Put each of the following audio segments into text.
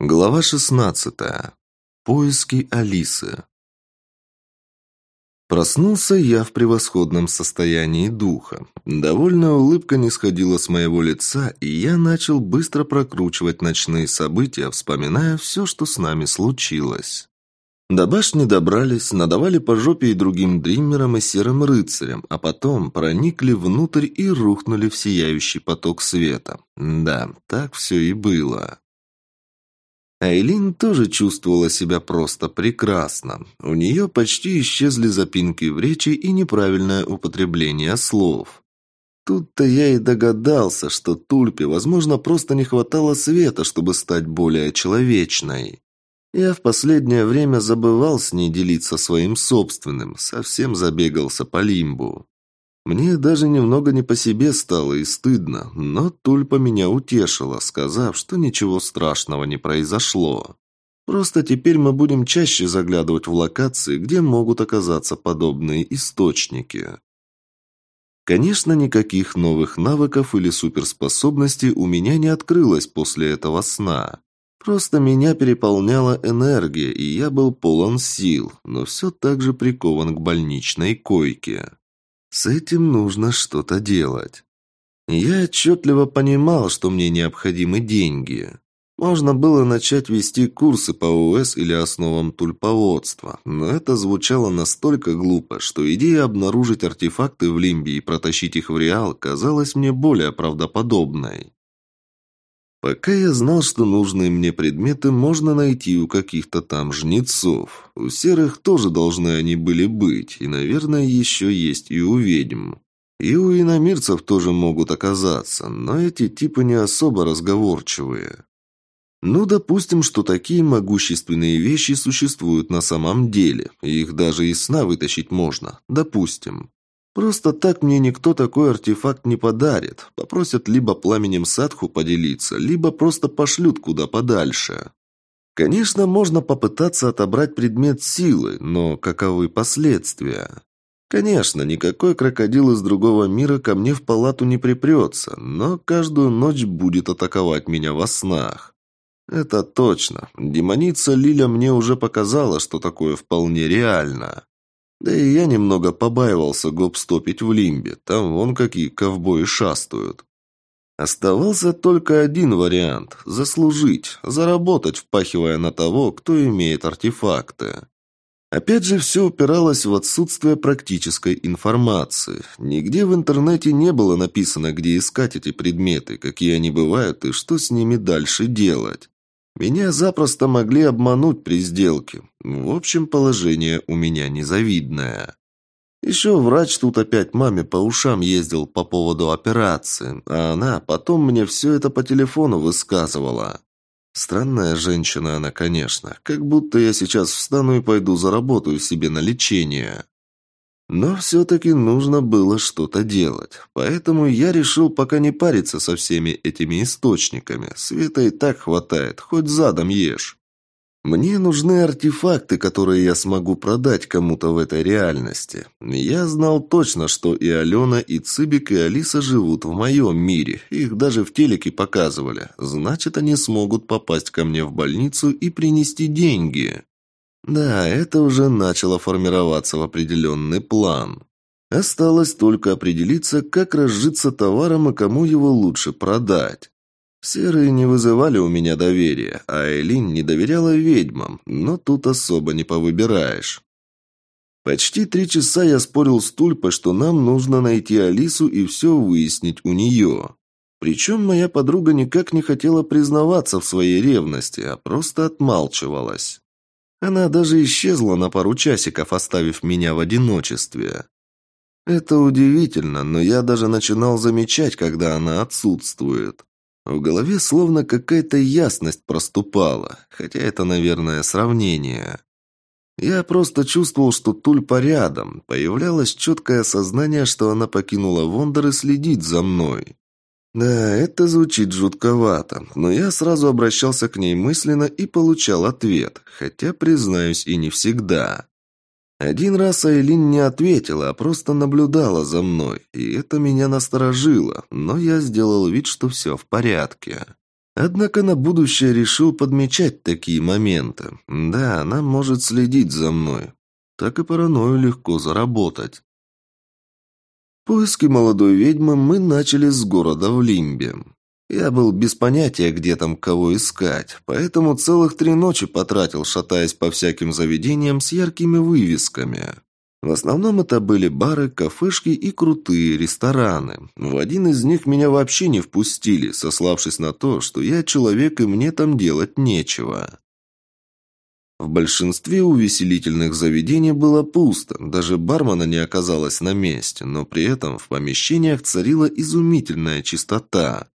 Глава 16. Поиски Алисы. Проснулся я в превосходном состоянии духа. Довольная улыбка не сходила с моего лица, и я начал быстро прокручивать ночные события, вспоминая все, что с нами случилось. До башни добрались, надавали по жопе и другим дриммерам и серым рыцарям, а потом проникли внутрь и рухнули в сияющий поток света. Да, так все и было. Айлин тоже чувствовала себя просто прекрасно. У нее почти исчезли запинки в речи и неправильное употребление слов. Тут-то я и догадался, что Тульпе, возможно, просто не хватало света, чтобы стать более человечной. Я в последнее время забывал с ней делиться своим собственным, совсем забегался по лимбу. Мне даже немного не по себе стало и стыдно, но Тульпа меня утешила, сказав, что ничего страшного не произошло. Просто теперь мы будем чаще заглядывать в локации, где могут оказаться подобные источники. Конечно, никаких новых навыков или суперспособностей у меня не открылось после этого сна. Просто меня переполняла энергия, и я был полон сил, но все так же прикован к больничной койке. С этим нужно что-то делать. Я отчетливо понимал, что мне необходимы деньги. Можно было начать вести курсы по ОС или основам тульповодства, но это звучало настолько глупо, что идея обнаружить артефакты в Лимбе и протащить их в Реал казалась мне более правдоподобной. Пока я знал, что нужные мне предметы можно найти у каких-то там жнецов. У серых тоже должны они были быть, и, наверное, еще есть и у ведьм. И у иномирцев тоже могут оказаться, но эти типы не особо разговорчивые. Ну, допустим, что такие могущественные вещи существуют на самом деле, их даже из сна вытащить можно, допустим. Просто так мне никто такой артефакт не подарит. Попросят либо пламенем садху поделиться, либо просто пошлют куда подальше. Конечно, можно попытаться отобрать предмет силы, но каковы последствия? Конечно, никакой крокодил из другого мира ко мне в палату не припрется, но каждую ночь будет атаковать меня во снах. Это точно. Демоница Лиля мне уже показала, что такое вполне реально. Да и я немного побаивался гоп-стопить в Лимбе, там вон какие ковбои шастают. Оставался только один вариант – заслужить, заработать, впахивая на того, кто имеет артефакты. Опять же, все упиралось в отсутствие практической информации. Нигде в интернете не было написано, где искать эти предметы, какие они бывают и что с ними дальше делать. Меня запросто могли обмануть при сделке. В общем, положение у меня незавидное. Еще врач тут опять маме по ушам ездил по поводу операции, а она потом мне все это по телефону высказывала. Странная женщина она, конечно, как будто я сейчас встану и пойду заработаю себе на лечение. Но все-таки нужно было что-то делать. Поэтому я решил пока не париться со всеми этими источниками. Света и так хватает, хоть задом ешь. Мне нужны артефакты, которые я смогу продать кому-то в этой реальности. Я знал точно, что и Алена, и Цыбик, и Алиса живут в моем мире. Их даже в телеке показывали. Значит, они смогут попасть ко мне в больницу и принести деньги. Да, это уже начало формироваться в определенный план. Осталось только определиться, как разжиться товаром и кому его лучше продать. Серые не вызывали у меня доверия, а Элин не доверяла ведьмам, но тут особо не повыбираешь. Почти три часа я спорил с Тульпой, что нам нужно найти Алису и все выяснить у нее. Причем моя подруга никак не хотела признаваться в своей ревности, а просто отмалчивалась. Она даже исчезла на пару часиков, оставив меня в одиночестве. Это удивительно, но я даже начинал замечать, когда она отсутствует. В голове словно какая-то ясность проступала, хотя это, наверное, сравнение. Я просто чувствовал, что Тульпа рядом. Появлялось четкое осознание, что она покинула Вондер и следит за мной. Да, это звучит жутковато, но я сразу обращался к ней мысленно и получал ответ, хотя, признаюсь, и не всегда. Один раз Айлин не ответила, а просто наблюдала за мной, и это меня насторожило, но я сделал вид, что все в порядке. Однако на будущее решил подмечать такие моменты. Да, она может следить за мной. Так и паранойю легко заработать. Поиски молодой ведьмы мы начали с города в Лимбе. Я был без понятия, где там кого искать, поэтому целых три ночи потратил, шатаясь по всяким заведениям с яркими вывесками. В основном это были бары, кафешки и крутые рестораны. В один из них меня вообще не впустили, сославшись на то, что я человек и мне там делать нечего. В большинстве увеселительных заведений было пусто, даже бармена не оказалось на месте, но при этом в помещениях царила изумительная чистота.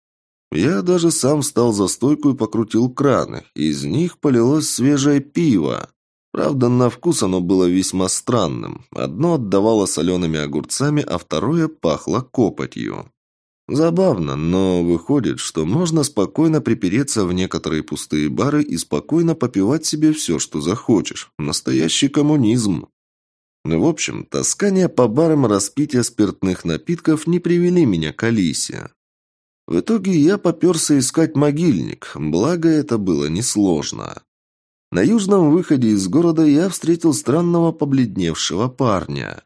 Я даже сам встал за стойку и покрутил краны, из них полилось свежее пиво. Правда, на вкус оно было весьма странным. Одно отдавало солеными огурцами, а второе пахло копотью. Забавно, но выходит, что можно спокойно припереться в некоторые пустые бары и спокойно попивать себе все, что захочешь. Настоящий коммунизм. В общем, таскание по барам распития спиртных напитков не привели меня к Алисе. В итоге я поперся искать могильник, благо это было несложно. На южном выходе из города я встретил странного побледневшего парня.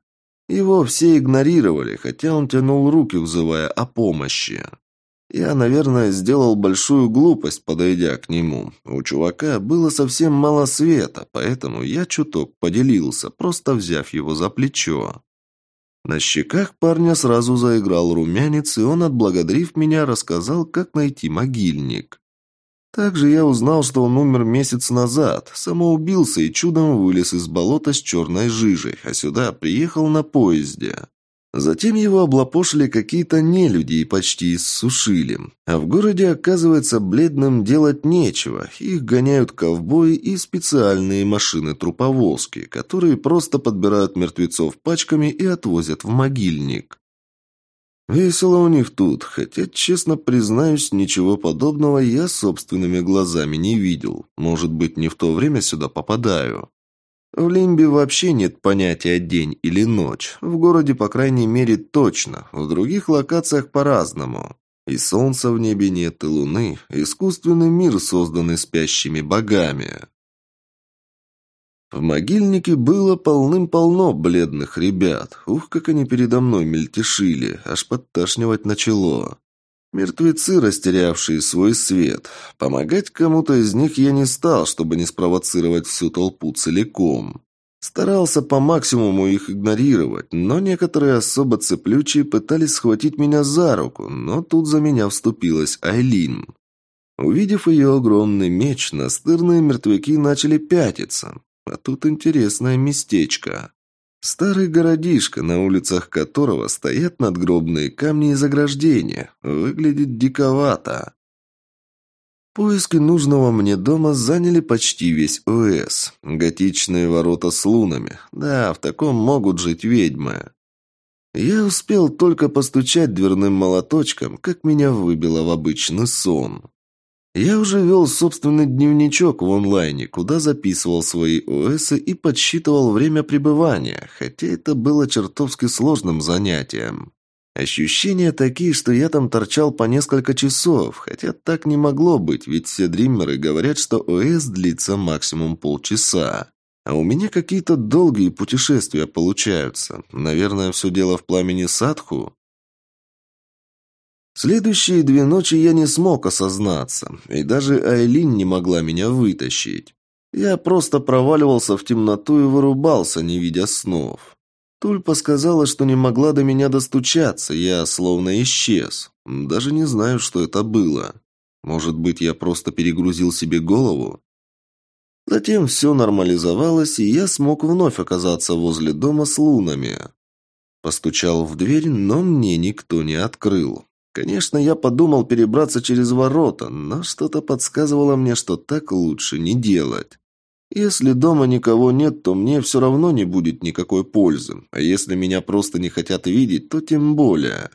Его все игнорировали, хотя он тянул руки, взывая о помощи. Я, наверное, сделал большую глупость, подойдя к нему. У чувака было совсем мало света, поэтому я чуток поделился, просто взяв его за плечо. На щеках парня сразу заиграл румянец, и он, отблагодарив меня, рассказал, как найти могильник. Также я узнал, что он умер месяц назад, самоубился и чудом вылез из болота с черной жижей, а сюда приехал на поезде. Затем его облапошили какие-то нелюди и почти иссушили. А в городе, оказывается, бледным делать нечего. Их гоняют ковбои и специальные машины-труповозки, которые просто подбирают мертвецов пачками и отвозят в могильник. Весело у них тут, хотя, честно признаюсь, ничего подобного я собственными глазами не видел. Может быть, не в то время сюда попадаю. В Лимбе вообще нет понятия день или ночь. В городе, по крайней мере, точно. В других локациях по-разному. И солнца в небе нет, и луны. Искусственный мир, созданный спящими богами. В могильнике было полным-полно бледных ребят. Ух, как они передо мной мельтешили, аж подташнивать начало. Мертвецы, растерявшие свой свет. Помогать кому-то из них я не стал, чтобы не спровоцировать всю толпу целиком. Старался по максимуму их игнорировать, но некоторые особо цеплючие пытались схватить меня за руку, но тут за меня вступилась Айлин. Увидев ее огромный меч, настырные мертвяки начали пятиться. А тут интересное местечко. Старый городишко, на улицах которого стоят надгробные камни и заграждения. Выглядит диковато. Поиски нужного мне дома заняли почти весь ОС. Готичные ворота с лунами. Да, в таком могут жить ведьмы. Я успел только постучать дверным молоточком, как меня выбило в обычный сон. Я уже вел собственный дневничок в онлайне, куда записывал свои ОСы и подсчитывал время пребывания, хотя это было чертовски сложным занятием. Ощущения такие, что я там торчал по несколько часов, хотя так не могло быть, ведь все дриммеры говорят, что ОС длится максимум полчаса. А у меня какие-то долгие путешествия получаются. Наверное, все дело в пламени Садху. Следующие две ночи я не смог осознаться, и даже Айлин не могла меня вытащить. Я просто проваливался в темноту и вырубался, не видя снов. Тульпа сказала, что не могла до меня достучаться, я словно исчез. Даже не знаю, что это было. Может быть, я просто перегрузил себе голову? Затем все нормализовалось, и я смог вновь оказаться возле дома с лунами. Постучал в дверь, но мне никто не открыл. Конечно, я подумал перебраться через ворота, но что-то подсказывало мне, что так лучше не делать. Если дома никого нет, то мне все равно не будет никакой пользы, а если меня просто не хотят видеть, то тем более.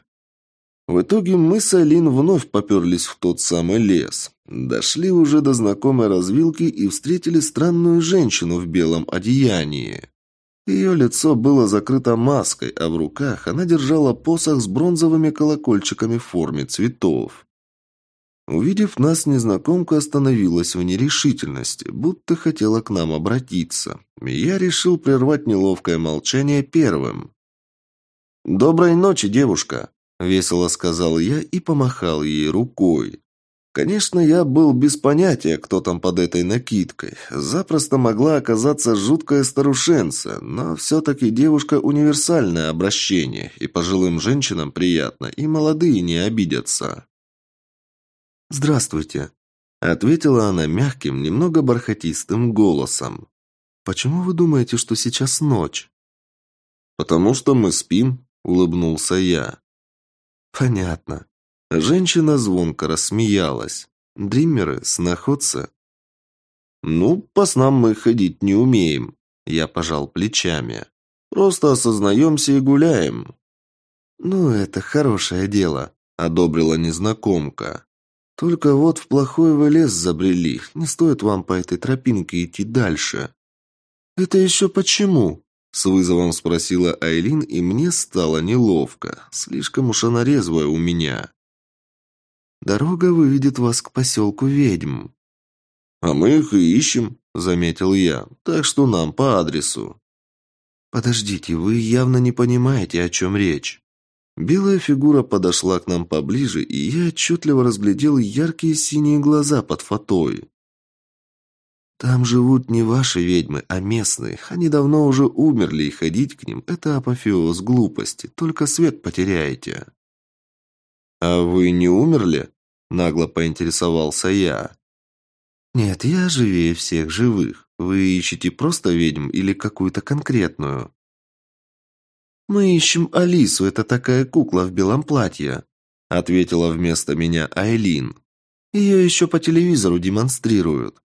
В итоге мы с Алин вновь поперлись в тот самый лес. Дошли уже до знакомой развилки и встретили странную женщину в белом одеянии. Ее лицо было закрыто маской, а в руках она держала посох с бронзовыми колокольчиками в форме цветов. Увидев нас, незнакомка остановилась в нерешительности, будто хотела к нам обратиться. Я решил прервать неловкое молчание первым. «Доброй ночи, девушка!» – весело сказал я и помахал ей рукой. Конечно, я был без понятия, кто там под этой накидкой. Запросто могла оказаться жуткая старушенца, но все-таки девушка универсальное обращение, и пожилым женщинам приятно, и молодые не обидятся. «Здравствуйте», — ответила она мягким, немного бархатистым голосом. «Почему вы думаете, что сейчас ночь?» «Потому что мы спим», — улыбнулся я. «Понятно. Женщина звонко рассмеялась. Дриммеры, сноходцы. «Ну, по снам мы ходить не умеем», — я пожал плечами. «Просто осознаемся и гуляем». «Ну, это хорошее дело», — одобрила незнакомка. «Только вот в плохой вы лес забрели. Не стоит вам по этой тропинке идти дальше». «Это еще почему?» С вызовом спросила Айлин, и мне стало неловко. Слишком уж она резвая у меня. Дорога выведет вас к поселку ведьм». «А мы их и ищем», — заметил я. «Так что нам по адресу». «Подождите, вы явно не понимаете, о чем речь». Белая фигура подошла к нам поближе, и я отчетливо разглядел яркие синие глаза под фатой. «Там живут не ваши ведьмы, а местные. Они давно уже умерли, и ходить к ним – это апофеоз глупости, только свет потеряете». «А вы не умерли?» – нагло поинтересовался я. «Нет, я живее всех живых. Вы ищете просто ведьм или какую-то конкретную?» «Мы ищем Алису, это такая кукла в белом платье», – ответила вместо меня Айлин. «Ее еще по телевизору демонстрируют».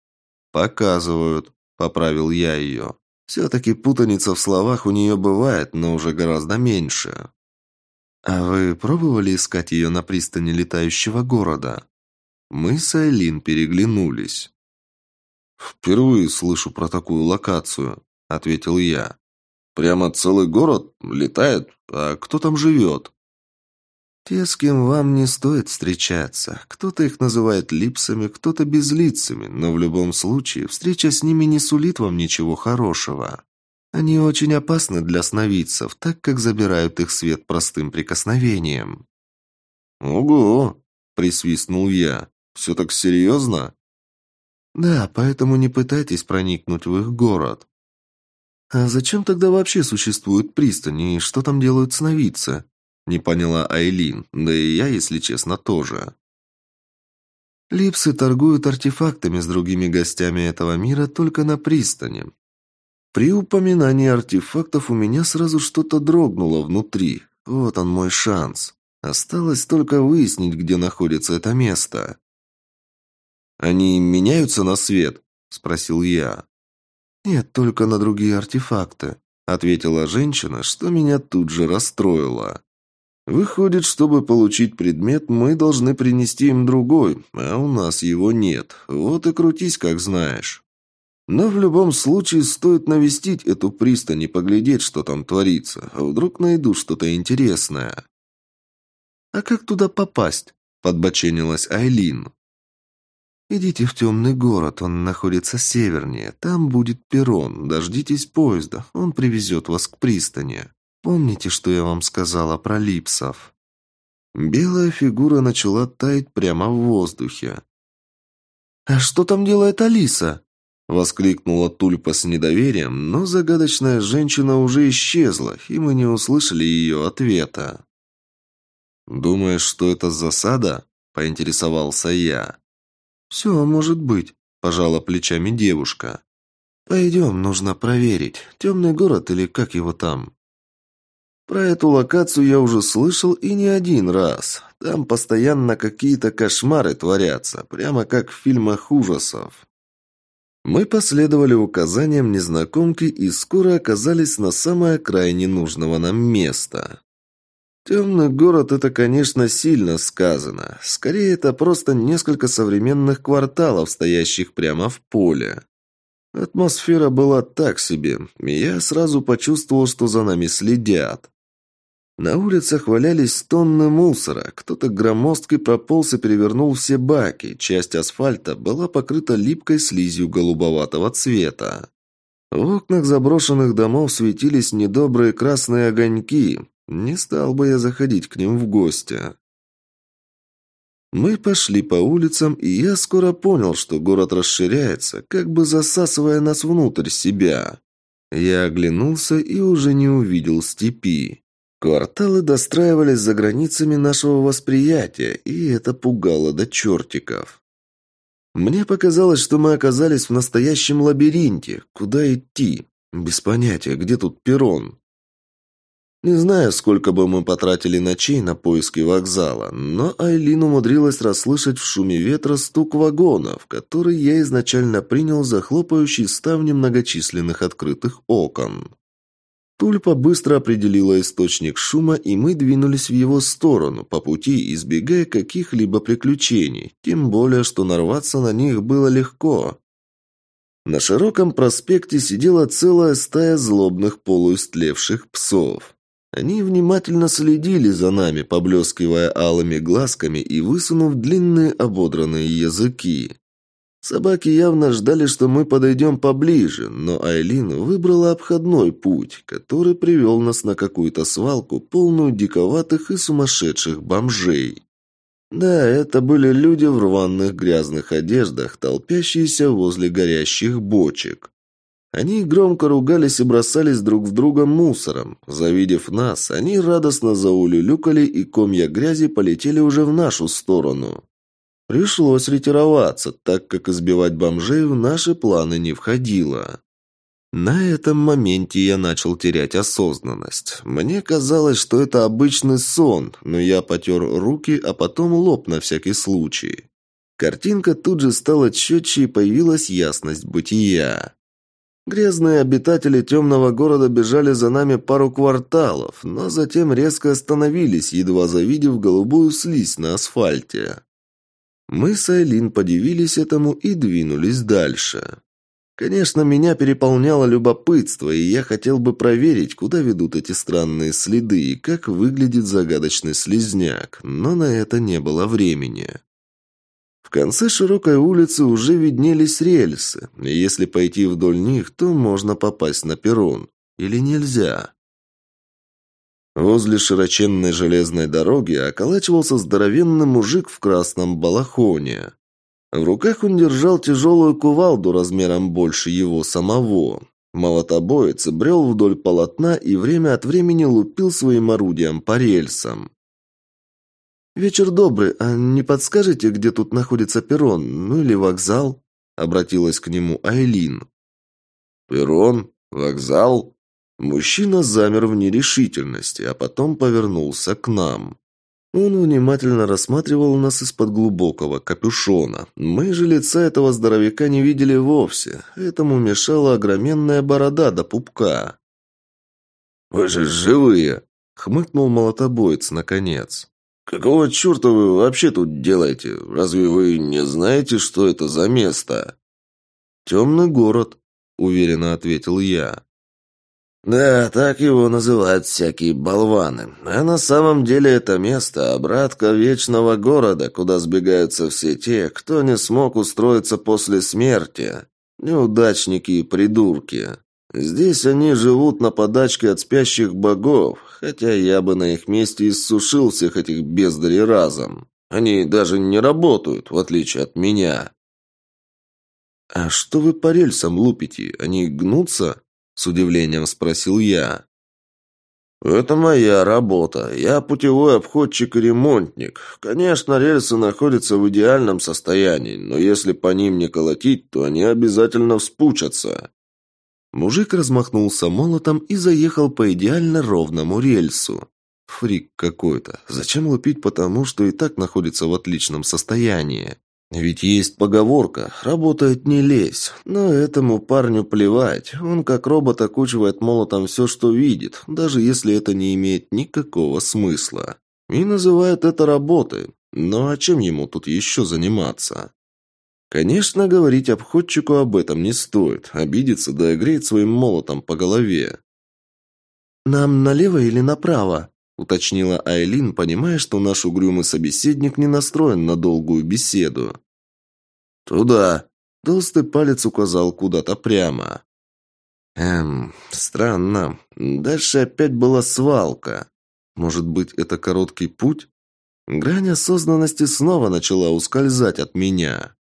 «Показывают», – поправил я ее. «Все-таки путаница в словах у нее бывает, но уже гораздо меньше». «А вы пробовали искать ее на пристани летающего города?» Мы с Айлин переглянулись. «Впервые слышу про такую локацию», — ответил я. «Прямо целый город летает? А кто там живет?» «Те, с кем вам не стоит встречаться. Кто-то их называет липсами, кто-то безлицами, но в любом случае встреча с ними не сулит вам ничего хорошего». Они очень опасны для сновидцев, так как забирают их свет простым прикосновением». «Ого!» – присвистнул я. «Все так серьезно?» «Да, поэтому не пытайтесь проникнуть в их город». «А зачем тогда вообще существуют пристани и что там делают сновидцы?» Не поняла Айлин, да и я, если честно, тоже. Липсы торгуют артефактами с другими гостями этого мира только на пристани. При упоминании артефактов у меня сразу что-то дрогнуло внутри. Вот он мой шанс. Осталось только выяснить, где находится это место. «Они меняются на свет?» – спросил я. «Нет, только на другие артефакты», – ответила женщина, что меня тут же расстроило. «Выходит, чтобы получить предмет, мы должны принести им другой, а у нас его нет. Вот и крутись, как знаешь». Но в любом случае стоит навестить эту пристань и поглядеть, что там творится. А вдруг найду что-то интересное. «А как туда попасть?» – подбоченилась Айлин. «Идите в темный город, он находится севернее. Там будет перрон, дождитесь поезда, он привезет вас к пристани. Помните, что я вам сказала про липсов?» Белая фигура начала таять прямо в воздухе. «А что там делает Алиса?» Воскликнула Тульпа с недоверием, но загадочная женщина уже исчезла, и мы не услышали ее ответа. «Думаешь, что это засада?» – поинтересовался я. «Все может быть», – пожала плечами девушка. «Пойдем, нужно проверить, темный город или как его там». Про эту локацию я уже слышал и не один раз. Там постоянно какие-то кошмары творятся, прямо как в фильмах ужасов. Мы последовали указаниям незнакомки и скоро оказались на самой окраине нужного нам места. Темный город – это, конечно, сильно сказано. Скорее, это просто несколько современных кварталов, стоящих прямо в поле. Атмосфера была так себе, и я сразу почувствовал, что за нами следят. На улицах валялись тонны мусора, кто-то громоздкий прополз и перевернул все баки, часть асфальта была покрыта липкой слизью голубоватого цвета. В окнах заброшенных домов светились недобрые красные огоньки. Не стал бы я заходить к ним в гости. Мы пошли по улицам, и я скоро понял, что город расширяется, как бы засасывая нас внутрь себя. Я оглянулся и уже не увидел степи. Кварталы достраивались за границами нашего восприятия, и это пугало до чертиков. Мне показалось, что мы оказались в настоящем лабиринте. Куда идти? Без понятия, где тут перрон. Не знаю, сколько бы мы потратили ночей на поиски вокзала, но Айлин умудрилась расслышать в шуме ветра стук вагонов, который я изначально принял за хлопающий ставни многочисленных открытых окон. Тульпа быстро определила источник шума, и мы двинулись в его сторону, по пути избегая каких-либо приключений, тем более, что нарваться на них было легко. На широком проспекте сидела целая стая злобных полуистлевших псов. Они внимательно следили за нами, поблескивая алыми глазками и высунув длинные ободранные языки. Собаки явно ждали, что мы подойдем поближе, но Айлин выбрала обходной путь, который привел нас на какую-то свалку, полную диковатых и сумасшедших бомжей. Да, это были люди в рваных грязных одеждах, толпящиеся возле горящих бочек. Они громко ругались и бросались друг в друга мусором. Завидев нас, они радостно заулюлюкали, и комья грязи полетели уже в нашу сторону. Пришлось ретироваться, так как избивать бомжей в наши планы не входило. На этом моменте я начал терять осознанность. Мне казалось, что это обычный сон, но я потер руки, а потом лоб на всякий случай. Картинка тут же стала четче и появилась ясность бытия. Грязные обитатели темного города бежали за нами пару кварталов, но затем резко остановились, едва завидев голубую слизь на асфальте. Мы с Айлин подивились этому и двинулись дальше. Конечно, меня переполняло любопытство, и я хотел бы проверить, куда ведут эти странные следы и как выглядит загадочный слизняк, но на это не было времени. В конце широкой улицы уже виднелись рельсы, и если пойти вдоль них, то можно попасть на перрон. Или нельзя? Возле широченной железной дороги околачивался здоровенный мужик в красном балахоне. В руках он держал тяжелую кувалду размером больше его самого. Молотобоец брел вдоль полотна и время от времени лупил своим орудием по рельсам. «Вечер добрый, а не подскажете, где тут находится перрон, ну или вокзал?» Обратилась к нему Айлин. «Перрон? Вокзал?» Мужчина замер в нерешительности, а потом повернулся к нам. Он внимательно рассматривал нас из-под глубокого капюшона. Мы же лица этого здоровяка не видели вовсе. Этому мешала огроменная борода до пупка. «Вы же живые!» — хмыкнул молотобоец наконец. «Какого черта вы вообще тут делаете? Разве вы не знаете, что это за место?» «Темный город», — уверенно ответил я. «Да, так его называют всякие болваны. А на самом деле это место – обратка вечного города, куда сбегаются все те, кто не смог устроиться после смерти. Неудачники и придурки. Здесь они живут на подачке от спящих богов, хотя я бы на их месте иссушил всех этих бездарей разом. Они даже не работают, в отличие от меня». «А что вы по рельсам лупите? Они гнутся?» С удивлением спросил я. «Это моя работа. Я путевой обходчик и ремонтник. Конечно, рельсы находятся в идеальном состоянии, но если по ним не колотить, то они обязательно вспучатся». Мужик размахнулся молотом и заехал по идеально ровному рельсу. Фрик какой-то. Зачем лупить потому, что и так находится в отличном состоянии? Ведь есть поговорка «работает не лезь», но этому парню плевать. Он как робот окучивает молотом все, что видит, даже если это не имеет никакого смысла. И называет это работой. Но а чем ему тут еще заниматься? Конечно, говорить обходчику об этом не стоит. Обидится, да и греет своим молотом по голове. «Нам налево или направо?» – уточнила Айлин, понимая, что наш угрюмый собеседник не настроен на долгую беседу. «Туда!» – толстый палец указал куда-то прямо. Эм, странно. Дальше опять была свалка. Может быть, это короткий путь? Грань осознанности снова начала ускользать от меня.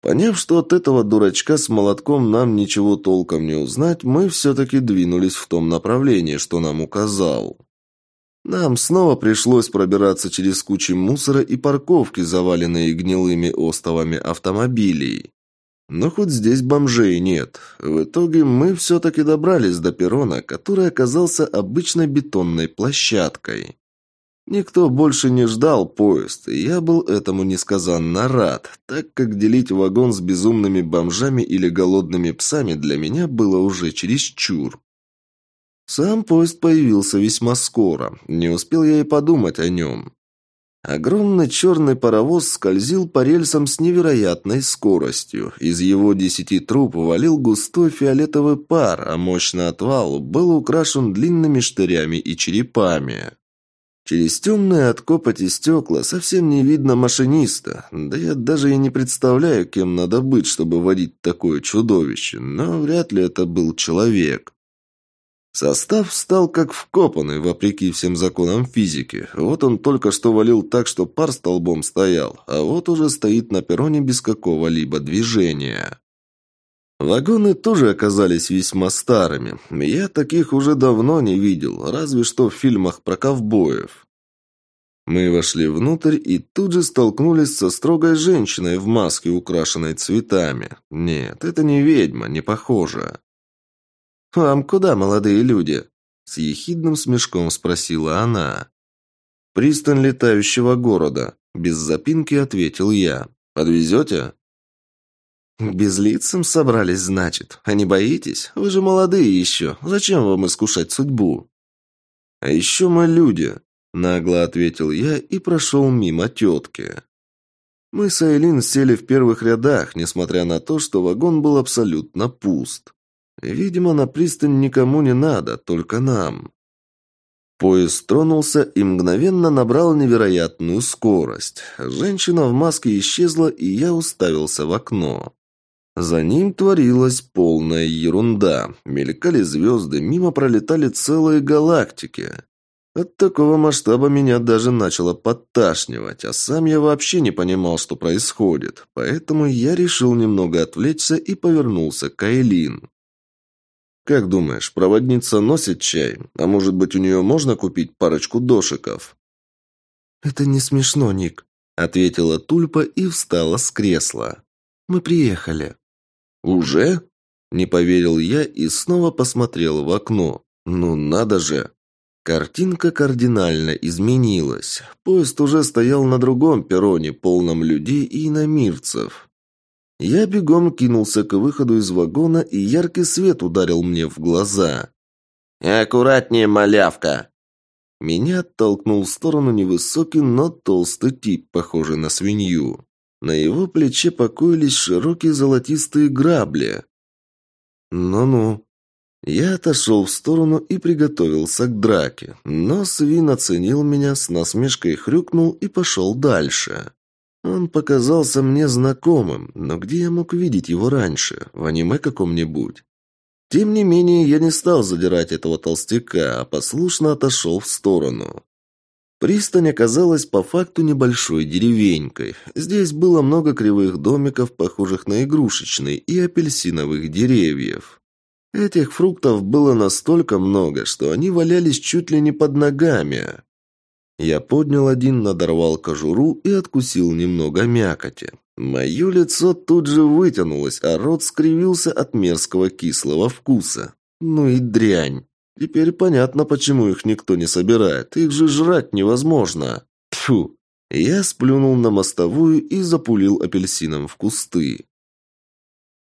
Поняв, что от этого дурачка с молотком нам ничего толком не узнать, мы все-таки двинулись в том направлении, что нам указал. Нам снова пришлось пробираться через кучи мусора и парковки, заваленные гнилыми остовами автомобилей. Но хоть здесь бомжей нет. В итоге мы все-таки добрались до перрона, который оказался обычной бетонной площадкой. Никто больше не ждал поезд, и я был этому несказанно рад, так как делить вагон с безумными бомжами или голодными псами для меня было уже чересчур. Сам поезд появился весьма скоро, не успел я и подумать о нем. Огромный черный паровоз скользил по рельсам с невероятной скоростью. Из его десяти труб валил густой фиолетовый пар, а мощный отвал был украшен длинными штырями и черепами. Через темные от стекла совсем не видно машиниста. Да я даже и не представляю, кем надо быть, чтобы водить такое чудовище, но вряд ли это был человек. Состав стал как вкопанный, вопреки всем законам физики. Вот он только что валил так, что пар столбом стоял, а вот уже стоит на перроне без какого-либо движения. Вагоны тоже оказались весьма старыми. Я таких уже давно не видел, разве что в фильмах про ковбоев. Мы вошли внутрь и тут же столкнулись со строгой женщиной в маске, украшенной цветами. Нет, это не ведьма, не похоже. «Вам куда, молодые люди?» С ехидным смешком спросила она. «Пристань летающего города», – без запинки ответил я. «Подвезете?» «Безлицем собрались, значит. А не боитесь? Вы же молодые еще. Зачем вам искушать судьбу?» «А еще мы люди», – нагло ответил я и прошел мимо тетки. Мы с Айлин сели в первых рядах, несмотря на то, что вагон был абсолютно пуст. Видимо, на пристань никому не надо, только нам. Поезд тронулся и мгновенно набрал невероятную скорость. Женщина в маске исчезла, и я уставился в окно. За ним творилась полная ерунда. Мелькали звезды, мимо пролетали целые галактики. От такого масштаба меня даже начало подташнивать, а сам я вообще не понимал, что происходит. Поэтому я решил немного отвлечься и повернулся к Айлин. «Как думаешь, проводница носит чай? А может быть, у нее можно купить парочку дошиков?» «Это не смешно, Ник», — ответила Тульпа и встала с кресла. «Мы приехали». «Уже?» — не поверил я и снова посмотрел в окно. «Ну надо же!» Картинка кардинально изменилась. Поезд уже стоял на другом перроне, полном людей и иномирцев. Я бегом кинулся к выходу из вагона, и яркий свет ударил мне в глаза. «Аккуратнее, малявка!» Меня оттолкнул в сторону невысокий, но толстый тип, похожий на свинью. На его плече покоились широкие золотистые грабли. «Ну-ну». Я отошел в сторону и приготовился к драке, но свин оценил меня, с насмешкой хрюкнул и пошел дальше. Он показался мне знакомым, но где я мог видеть его раньше? В аниме каком-нибудь? Тем не менее, я не стал задирать этого толстяка, а послушно отошел в сторону. Пристань оказалась по факту небольшой деревенькой. Здесь было много кривых домиков, похожих на игрушечные, и апельсиновых деревьев. Этих фруктов было настолько много, что они валялись чуть ли не под ногами. Я поднял один, надорвал кожуру и откусил немного мякоти. Мое лицо тут же вытянулось, а рот скривился от мерзкого кислого вкуса. Ну и дрянь. Теперь понятно, почему их никто не собирает. Их же жрать невозможно. Тьфу. Я сплюнул на мостовую и запулил апельсином в кусты.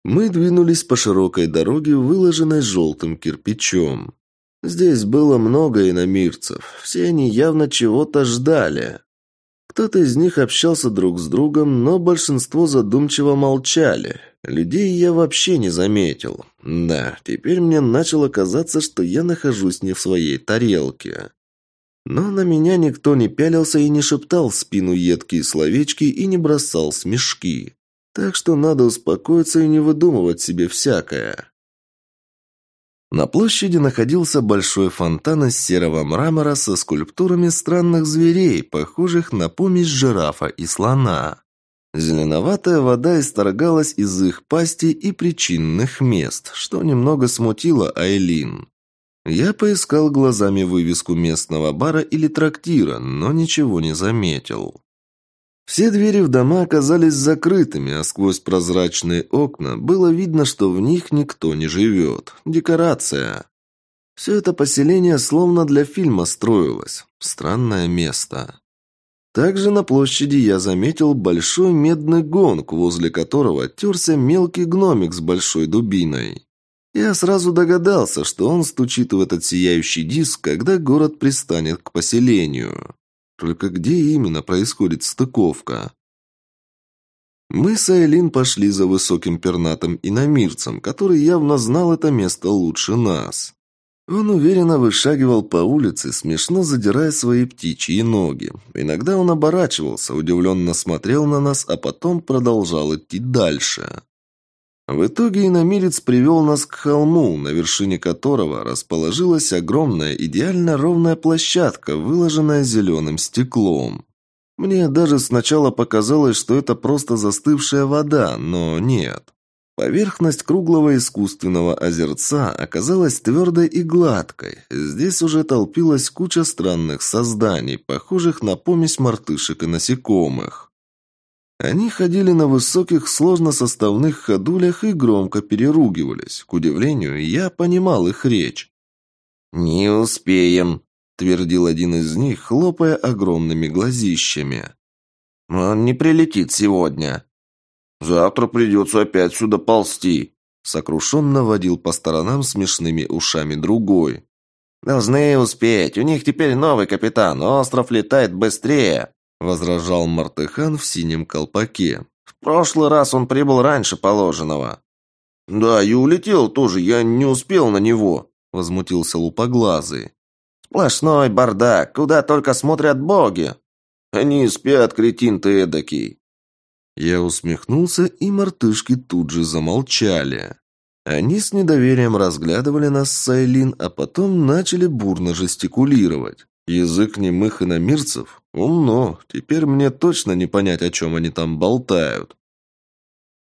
Мы двинулись по широкой дороге, выложенной желтым кирпичом. Здесь было много иномирцев. Все они явно чего-то ждали. Кто-то из них общался друг с другом, но большинство задумчиво молчали. Людей я вообще не заметил. Да, теперь мне начало казаться, что я нахожусь не в своей тарелке. Но на меня никто не пялился и не шептал в спину едкие словечки и не бросал смешки. Так что надо успокоиться и не выдумывать себе всякое. На площади находился большой фонтан из серого мрамора со скульптурами странных зверей, похожих на помесь жирафа и слона. Зеленоватая вода исторгалась из их пасти и причинных мест, что немного смутило Айлин. Я поискал глазами вывеску местного бара или трактира, но ничего не заметил. Все двери в дома оказались закрытыми, а сквозь прозрачные окна было видно, что в них никто не живет. Декорация. Все это поселение словно для фильма строилось. Странное место. Также на площади я заметил большой медный гонг, возле которого терся мелкий гномик с большой дубиной. Я сразу догадался, что он стучит в этот сияющий диск, когда город пристанет к поселению. Только где именно происходит стыковка? Мы с Айлин пошли за высоким пернатым иномирцем, который явно знал это место лучше нас. Он уверенно вышагивал по улице, смешно задирая свои птичьи ноги. Иногда он оборачивался, удивленно смотрел на нас, а потом продолжал идти дальше. В итоге иномирец привел нас к холму, на вершине которого расположилась огромная, идеально ровная площадка, выложенная зеленым стеклом. Мне даже сначала показалось, что это просто застывшая вода, но нет. Поверхность круглого искусственного озерца оказалась твердой и гладкой. Здесь уже толпилась куча странных созданий, похожих на помесь мартышек и насекомых. Они ходили на высоких сложносоставных ходулях и громко переругивались. К удивлению, я понимал их речь. «Не успеем», — твердил один из них, хлопая огромными глазищами. «Он не прилетит сегодня», Завтра придется опять сюда ползти», — сокрушенно водил по сторонам смешными ушами другой. «Должны успеть. У них теперь новый капитан. Остров летает быстрее», — возражал Мартыхан в синем колпаке. «В прошлый раз он прибыл раньше положенного». «Да, и улетел тоже. Я не успел на него», — возмутился лупоглазый. «Сплошной бардак. Куда только смотрят боги». «Они спят, кретин ты эдакий». Я усмехнулся, и мартышки тут же замолчали. Они с недоверием разглядывали нас с Айлин, а потом начали бурно жестикулировать. Язык немых иномирцев? Умно. Теперь мне точно не понять, о чем они там болтают.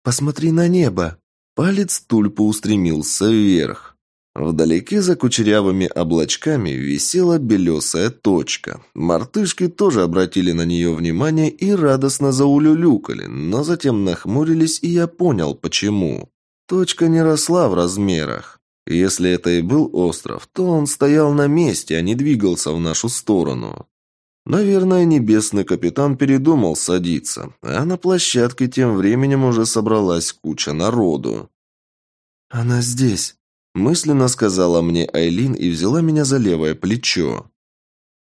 «Посмотри на небо!» Палец тульпа устремился вверх. Вдалеке за кучерявыми облачками висела белесая точка. Мартышки тоже обратили на нее внимание и радостно заулюлюкали, но затем нахмурились, и я понял, почему. Точка не росла в размерах. Если это и был остров, то он стоял на месте, а не двигался в нашу сторону. Наверное, небесный капитан передумал садиться, а на площадке тем временем уже собралась куча народу. «Она здесь», Мысленно сказала мне Айлин и взяла меня за левое плечо.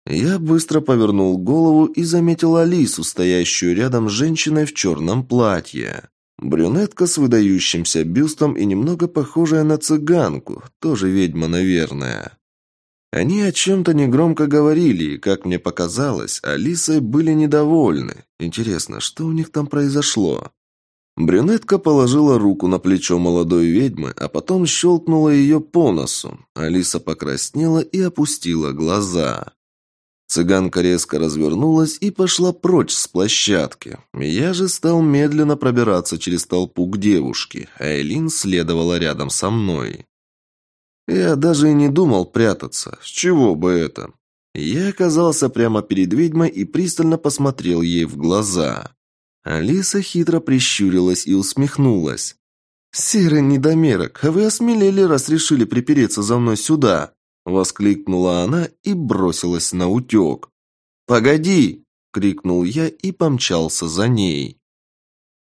Я быстро повернул голову и заметил Алису, стоящую рядом с женщиной в черном платье. Брюнетка с выдающимся бюстом и немного похожая на цыганку, тоже ведьма, наверное. Они о чем-то негромко говорили, и, как мне показалось, Алисой были недовольны. Интересно, что у них там произошло? Брюнетка положила руку на плечо молодой ведьмы, а потом щелкнула ее по носу. Алиса покраснела и опустила глаза. Цыганка резко развернулась и пошла прочь с площадки. Я же стал медленно пробираться через толпу к девушке, а Элин следовала рядом со мной. Я даже и не думал прятаться. С чего бы это? Я оказался прямо перед ведьмой и пристально посмотрел ей в глаза. Алиса хитро прищурилась и усмехнулась. «Серый недомерок, а вы осмелели, раз решили припереться за мной сюда!» Воскликнула она и бросилась на утек. «Погоди!» — крикнул я и помчался за ней.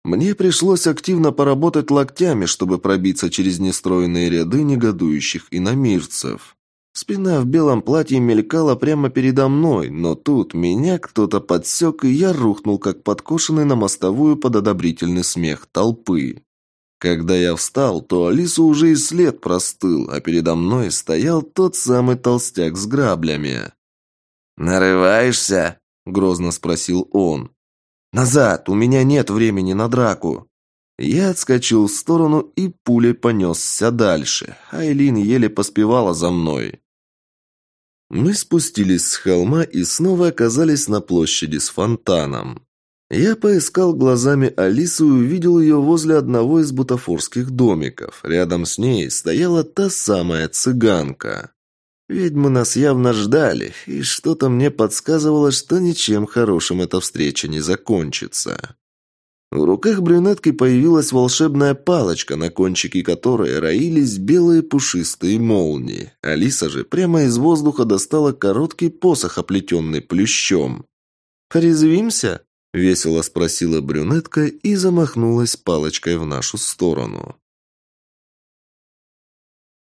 Мне пришлось активно поработать локтями, чтобы пробиться через нестроенные ряды негодующих иномирцев. Спина в белом платье мелькала прямо передо мной, но тут меня кто-то подсек, и я рухнул, как подкошенный на мостовую под одобрительный смех толпы. Когда я встал, то Алису уже и след простыл, а передо мной стоял тот самый толстяк с граблями. «Нарываешься?» – грозно спросил он. «Назад! У меня нет времени на драку!» Я отскочил в сторону и пулей понесся дальше. Айлин еле поспевала за мной. Мы спустились с холма и снова оказались на площади с фонтаном. Я поискал глазами Алису и увидел ее возле одного из бутафорских домиков. Рядом с ней стояла та самая цыганка. Ведьмы нас явно ждали, и что-то мне подсказывало, что ничем хорошим эта встреча не закончится. В руках брюнетки появилась волшебная палочка, на кончике которой роились белые пушистые молнии. Алиса же прямо из воздуха достала короткий посох, оплетенный плющом. «Порезвимся?» – весело спросила брюнетка и замахнулась палочкой в нашу сторону.